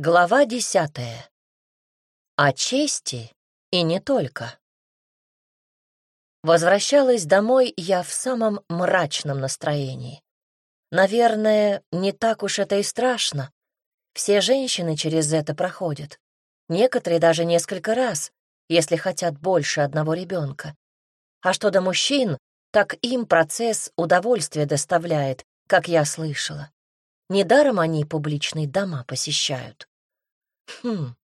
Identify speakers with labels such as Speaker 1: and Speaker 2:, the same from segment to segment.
Speaker 1: Глава десятая. О чести и не только. Возвращалась домой я в самом мрачном настроении. Наверное, не так уж это и страшно. Все женщины через это проходят. Некоторые даже несколько раз, если хотят больше одного ребенка. А что до мужчин, так им процесс удовольствия доставляет, как я слышала. Недаром они публичные дома посещают. Хм,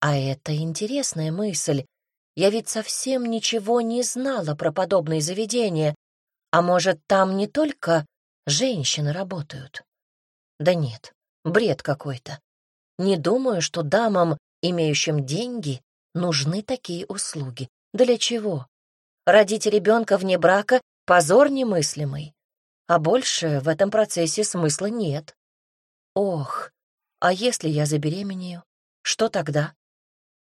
Speaker 1: а это интересная мысль. Я ведь совсем ничего не знала про подобные заведения. А может, там не только женщины работают? Да нет, бред какой-то. Не думаю, что дамам, имеющим деньги, нужны такие услуги. Для чего? Родить ребенка вне брака — позор немыслимый. А больше в этом процессе смысла нет. Ох, а если я забеременею? Что тогда?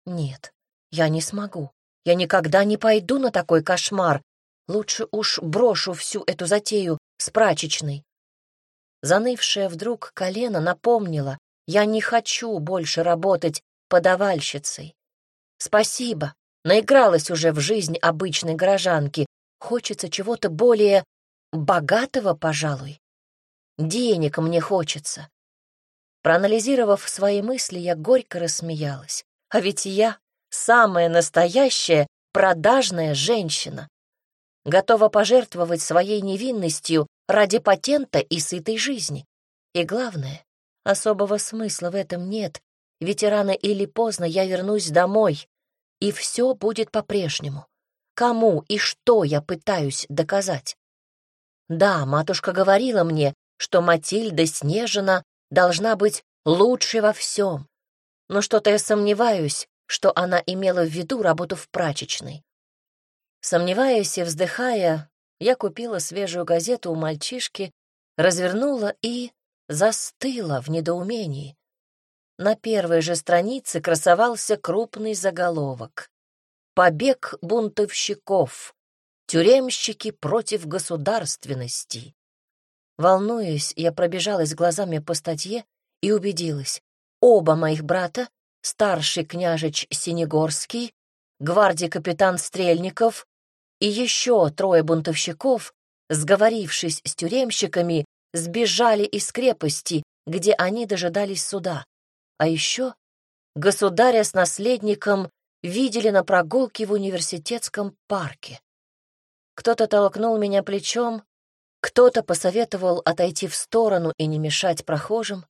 Speaker 1: Нет, я не смогу. Я никогда не пойду на такой кошмар. Лучше уж брошу всю эту затею с прачечной. Занывшее вдруг колено напомнило, я не хочу больше работать подавальщицей. Спасибо, наигралась уже в жизнь обычной горожанки. Хочется чего-то более богатого, пожалуй. Денег мне хочется. Проанализировав свои мысли, я горько рассмеялась. А ведь я самая настоящая продажная женщина. Готова пожертвовать своей невинностью ради патента и сытой жизни. И главное, особого смысла в этом нет, ведь рано или поздно я вернусь домой, и все будет по-прежнему. Кому и что я пытаюсь доказать? Да, матушка говорила мне, что Матильда Снежина должна быть лучшей во всем. Но что-то я сомневаюсь, что она имела в виду работу в прачечной. Сомневаясь и вздыхая, я купила свежую газету у мальчишки, развернула и застыла в недоумении. На первой же странице красовался крупный заголовок. «Побег бунтовщиков. Тюремщики против государственности». Волнуясь, я пробежалась глазами по статье и убедилась. Оба моих брата, старший княжич Синегорский, гвардии капитан Стрельников и еще трое бунтовщиков, сговорившись с тюремщиками, сбежали из крепости, где они дожидались суда. А еще государя с наследником видели на прогулке в университетском парке. Кто-то толкнул меня плечом, кто-то посоветовал отойти в сторону и не мешать прохожим,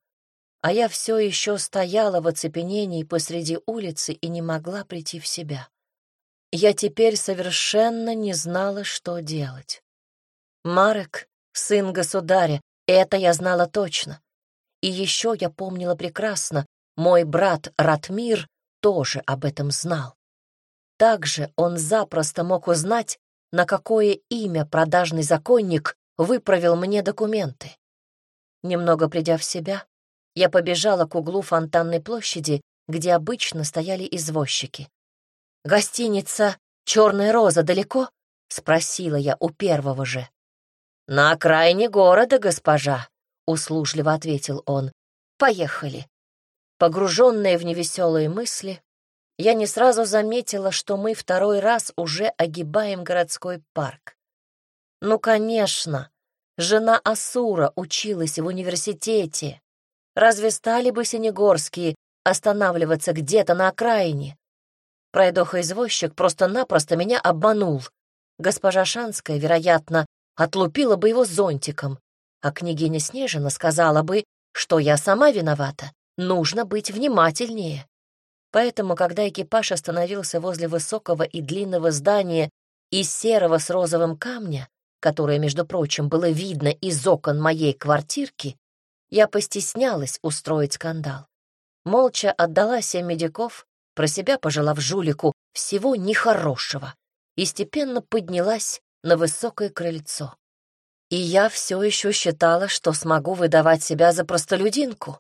Speaker 1: а я все еще стояла в оцепенении посреди улицы и не могла прийти в себя. Я теперь совершенно не знала, что делать. Марек — сын государя, это я знала точно. И еще я помнила прекрасно, мой брат Ратмир тоже об этом знал. Также он запросто мог узнать, на какое имя продажный законник выправил мне документы. Немного придя в себя, я побежала к углу фонтанной площади, где обычно стояли извозчики. «Гостиница «Черная роза» далеко?» — спросила я у первого же. «На окраине города, госпожа», — услужливо ответил он. «Поехали». Погруженная в невеселые мысли, я не сразу заметила, что мы второй раз уже огибаем городской парк. Ну, конечно, жена Асура училась в университете. Разве стали бы Синегорские останавливаться где-то на окраине? Пройдоха-извозчик просто-напросто меня обманул. Госпожа Шанская, вероятно, отлупила бы его зонтиком, а княгиня Снежина сказала бы, что я сама виновата, нужно быть внимательнее. Поэтому, когда экипаж остановился возле высокого и длинного здания из серого с розовым камня, которое, между прочим, было видно из окон моей квартирки, я постеснялась устроить скандал. Молча отдала семь медиков, про себя пожелав жулику всего нехорошего, и степенно поднялась на высокое крыльцо. И я все еще считала, что смогу выдавать себя за простолюдинку.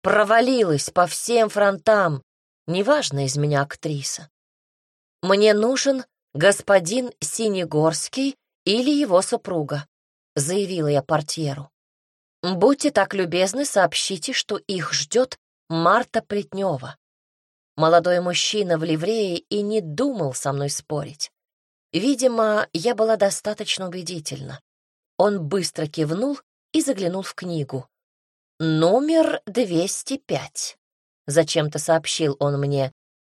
Speaker 1: Провалилась по всем фронтам, неважно из меня актриса. Мне нужен господин Синегорский или его супруга», — заявила я портьеру. «Будьте так любезны, сообщите, что их ждет Марта Плетнева. Молодой мужчина в ливрее и не думал со мной спорить. Видимо, я была достаточно убедительна. Он быстро кивнул и заглянул в книгу. «Номер 205», — зачем-то сообщил он мне.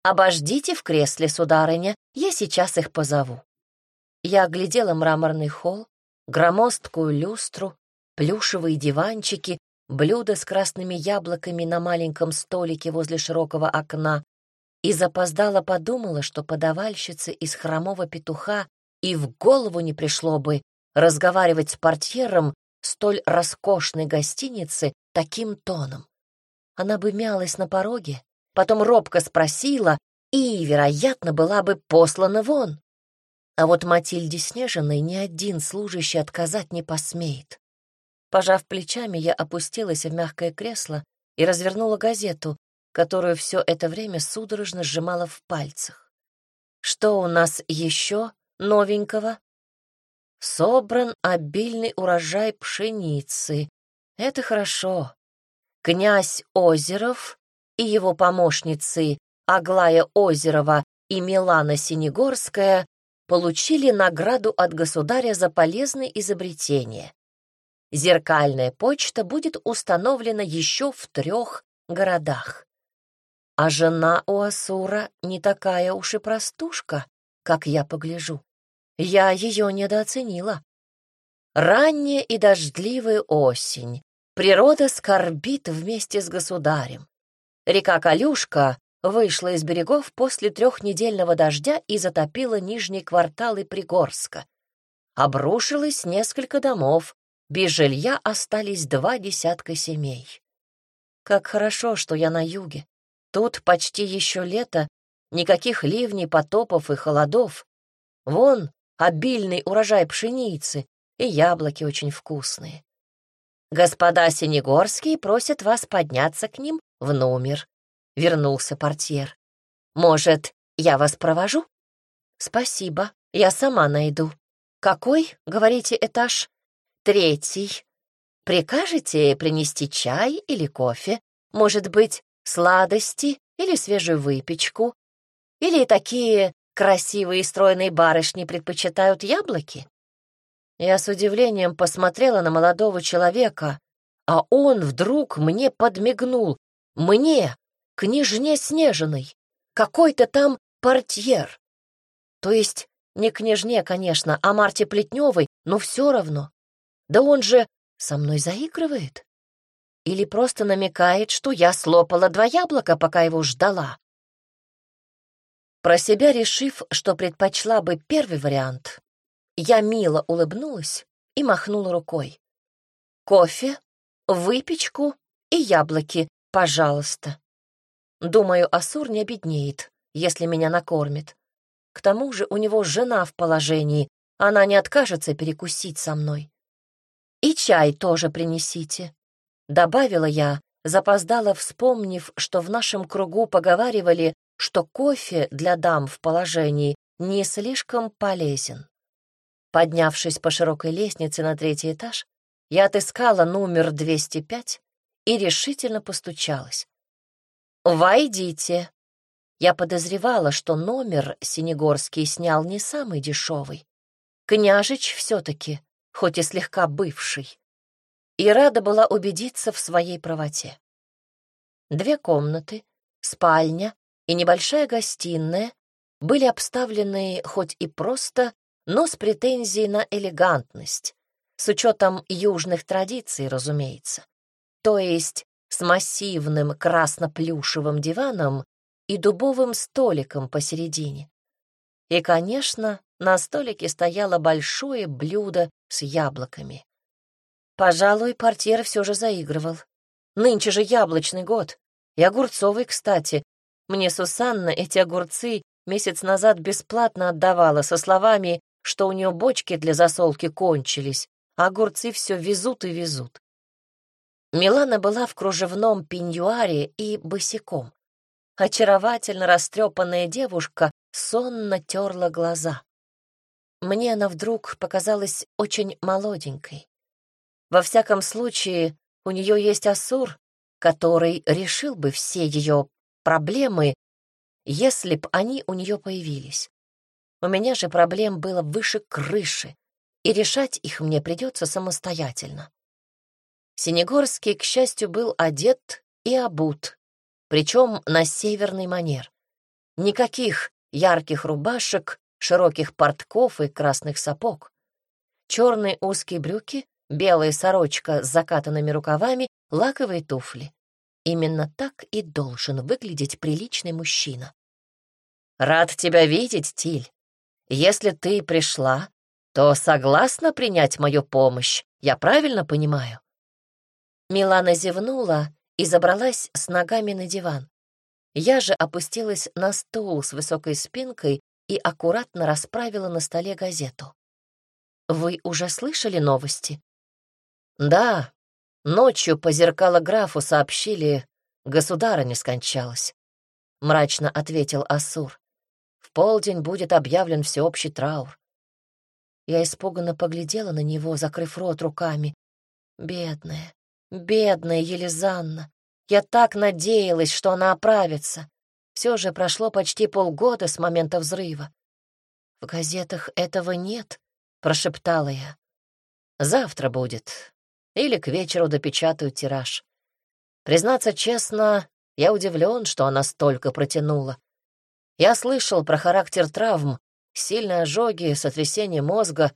Speaker 1: «Обождите в кресле, сударыня, я сейчас их позову». Я оглядела мраморный холл, громоздкую люстру, плюшевые диванчики, блюдо с красными яблоками на маленьком столике возле широкого окна и запоздала подумала, что подавальщице из хромого петуха и в голову не пришло бы разговаривать с портьером столь роскошной гостиницы таким тоном. Она бы мялась на пороге, потом робко спросила и, вероятно, была бы послана вон. А вот Матильде Снежиной ни один служащий отказать не посмеет. Пожав плечами, я опустилась в мягкое кресло и развернула газету, которую все это время судорожно сжимала в пальцах. Что у нас еще новенького? Собран обильный урожай пшеницы. Это хорошо. Князь Озеров и его помощницы Аглая Озерова и Милана Синегорская получили награду от государя за полезные изобретения. Зеркальная почта будет установлена еще в трех городах. А жена у Асура не такая уж и простушка, как я погляжу. Я ее недооценила. Ранняя и дождливая осень. Природа скорбит вместе с государем. Река Калюшка вышла из берегов после трехнедельного дождя и затопила нижние кварталы Пригорска. Обрушилось несколько домов, без жилья остались два десятка семей. Как хорошо, что я на юге. Тут почти еще лето, никаких ливней, потопов и холодов. Вон обильный урожай пшеницы, и яблоки очень вкусные. Господа Синегорские просят вас подняться к ним в номер. Вернулся портьер. Может, я вас провожу? Спасибо, я сама найду. Какой, говорите, этаж? Третий. Прикажете принести чай или кофе? Может быть, сладости или свежую выпечку? Или такие красивые стройные барышни предпочитают яблоки? Я с удивлением посмотрела на молодого человека, а он вдруг мне подмигнул. Мне, княжне Снежиной, какой-то там портьер. То есть не княжне, конечно, а Марте Плетневой, но все равно. Да он же со мной заигрывает. Или просто намекает, что я слопала два яблока, пока его ждала. Про себя решив, что предпочла бы первый вариант, я мило улыбнулась и махнула рукой. «Кофе, выпечку и яблоки, пожалуйста. Думаю, Асур не обеднеет, если меня накормит. К тому же у него жена в положении, она не откажется перекусить со мной. «И чай тоже принесите», — добавила я, запоздала, вспомнив, что в нашем кругу поговаривали, что кофе для дам в положении не слишком полезен. Поднявшись по широкой лестнице на третий этаж, я отыскала номер 205 и решительно постучалась. «Войдите!» Я подозревала, что номер Синегорский снял не самый дешевый. Княжич все-таки хоть и слегка бывший, и рада была убедиться в своей правоте. Две комнаты, спальня и небольшая гостиная были обставлены хоть и просто, но с претензией на элегантность, с учетом южных традиций, разумеется. То есть с массивным красно-плюшевым диваном и дубовым столиком посередине. И, конечно, на столике стояло большое блюдо с яблоками. Пожалуй, портьер все же заигрывал. Нынче же яблочный год. И огурцовый, кстати. Мне Сусанна эти огурцы месяц назад бесплатно отдавала со словами, что у нее бочки для засолки кончились, а огурцы все везут и везут. Милана была в кружевном пеньюаре и босиком. Очаровательно растрепанная девушка сонно терла глаза. Мне она вдруг показалась очень молоденькой. Во всяком случае, у нее есть Асур, который решил бы все ее проблемы, если б они у нее появились. У меня же проблем было выше крыши, и решать их мне придется самостоятельно. Синегорский, к счастью, был одет и обут, причем на северный манер. Никаких ярких рубашек, широких портков и красных сапог. Черные узкие брюки, белая сорочка с закатанными рукавами, лаковые туфли. Именно так и должен выглядеть приличный мужчина. «Рад тебя видеть, Тиль. Если ты пришла, то согласна принять мою помощь, я правильно понимаю?» Милана зевнула и забралась с ногами на диван. Я же опустилась на стул с высокой спинкой и аккуратно расправила на столе газету. «Вы уже слышали новости?» «Да. Ночью по зеркалографу сообщили, государыня скончалась», — мрачно ответил Асур. «В полдень будет объявлен всеобщий траур». Я испуганно поглядела на него, закрыв рот руками. «Бедная, бедная Елизанна! Я так надеялась, что она оправится. Все же прошло почти полгода с момента взрыва. «В газетах этого нет», — прошептала я. «Завтра будет. Или к вечеру допечатают тираж. Признаться честно, я удивлен, что она столько протянула. Я слышал про характер травм, сильные ожоги, сотрясение мозга,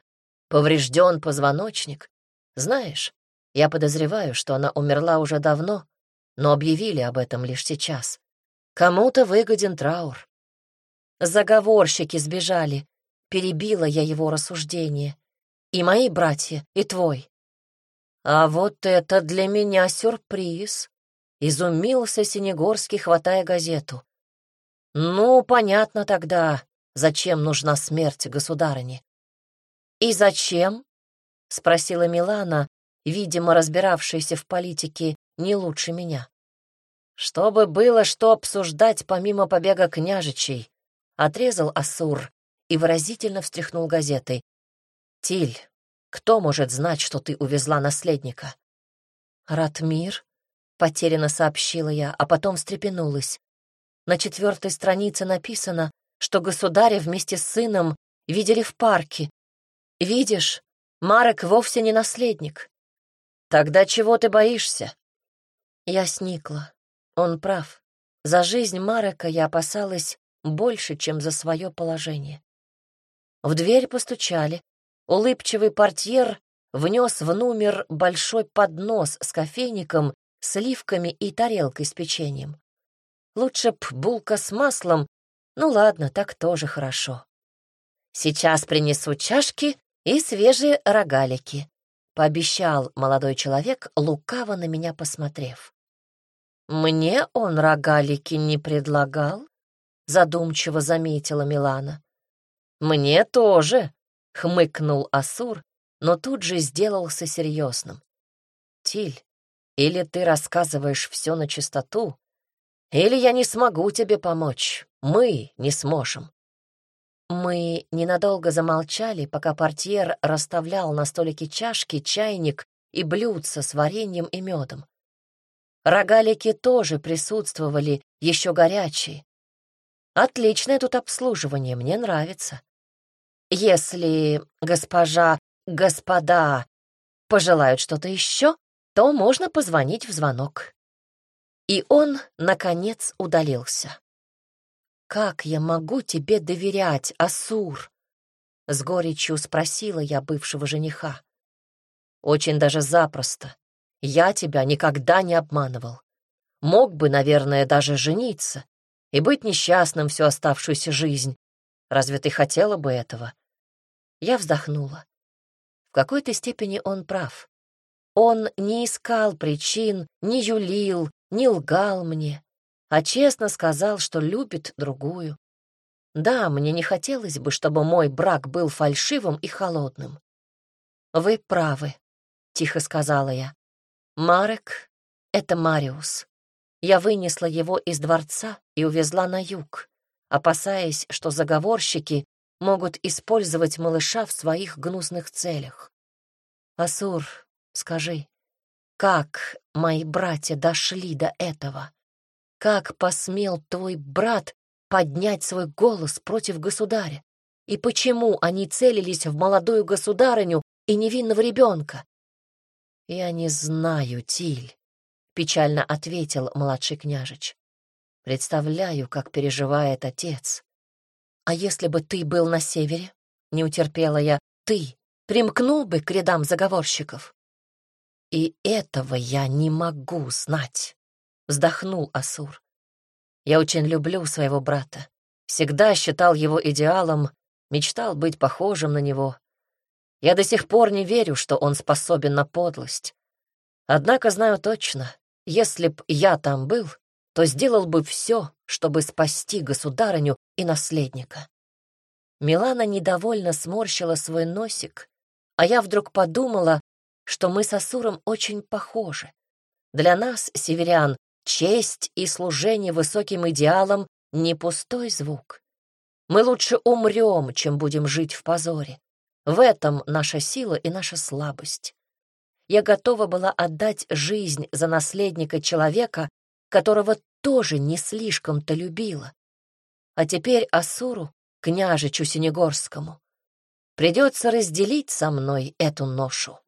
Speaker 1: поврежден позвоночник. Знаешь, я подозреваю, что она умерла уже давно, но объявили об этом лишь сейчас. Кому-то выгоден траур. Заговорщики сбежали. Перебила я его рассуждение. И мои братья, и твой. А вот это для меня сюрприз. Изумился Синегорский, хватая газету. Ну, понятно тогда, зачем нужна смерть государыни. И зачем? — спросила Милана, видимо, разбиравшаяся в политике не лучше меня. Чтобы было что обсуждать помимо побега княжичей, отрезал Асур и выразительно встряхнул газетой. «Тиль, кто может знать, что ты увезла наследника?» «Ратмир», — потерянно сообщила я, а потом встрепенулась. На четвертой странице написано, что государя вместе с сыном видели в парке. Видишь, Марек вовсе не наследник. Тогда чего ты боишься? Я сникла. Он прав. За жизнь Марека я опасалась больше, чем за свое положение. В дверь постучали. Улыбчивый портьер внес в номер большой поднос с кофейником, сливками и тарелкой с печеньем. Лучше б булка с маслом, ну ладно, так тоже хорошо. Сейчас принесу чашки и свежие рогалики, пообещал молодой человек, лукаво на меня посмотрев. «Мне он рогалики не предлагал?» — задумчиво заметила Милана. «Мне тоже», — хмыкнул Асур, но тут же сделался серьезным. «Тиль, или ты рассказываешь все на чистоту, или я не смогу тебе помочь, мы не сможем». Мы ненадолго замолчали, пока портьер расставлял на столике чашки, чайник и блюдца с вареньем и медом. Рогалики тоже присутствовали, еще горячие. Отличное тут обслуживание, мне нравится. Если госпожа, господа пожелают что-то еще, то можно позвонить в звонок. И он, наконец, удалился. «Как я могу тебе доверять, Асур?» — с горечью спросила я бывшего жениха. «Очень даже запросто. Я тебя никогда не обманывал. Мог бы, наверное, даже жениться и быть несчастным всю оставшуюся жизнь. Разве ты хотела бы этого? Я вздохнула. В какой-то степени он прав. Он не искал причин, не юлил, не лгал мне, а честно сказал, что любит другую. Да, мне не хотелось бы, чтобы мой брак был фальшивым и холодным. «Вы правы», — тихо сказала я. Марек — это Мариус. Я вынесла его из дворца и увезла на юг, опасаясь, что заговорщики могут использовать малыша в своих гнусных целях. Асур, скажи, Как мои братья дошли до этого? Как посмел твой брат поднять свой голос против государя? И почему они целились в молодую государыню и невинного ребенка? «Я не знаю, Тиль», — печально ответил младший княжич. «Представляю, как переживает отец. А если бы ты был на севере, не утерпела я, ты примкнул бы к рядам заговорщиков?» «И этого я не могу знать», — вздохнул Асур. «Я очень люблю своего брата, всегда считал его идеалом, мечтал быть похожим на него. Я до сих пор не верю, что он способен на подлость. Однако знаю точно, если б я там был, то сделал бы все, чтобы спасти государыню и наследника. Милана недовольно сморщила свой носик, а я вдруг подумала, что мы с Асуром очень похожи. Для нас, северян, честь и служение высоким идеалам — не пустой звук. Мы лучше умрем, чем будем жить в позоре. В этом наша сила и наша слабость. Я готова была отдать жизнь за наследника человека, которого тоже не слишком-то любила. А теперь Асуру, княжичу Синегорскому, придется разделить со мной эту ношу.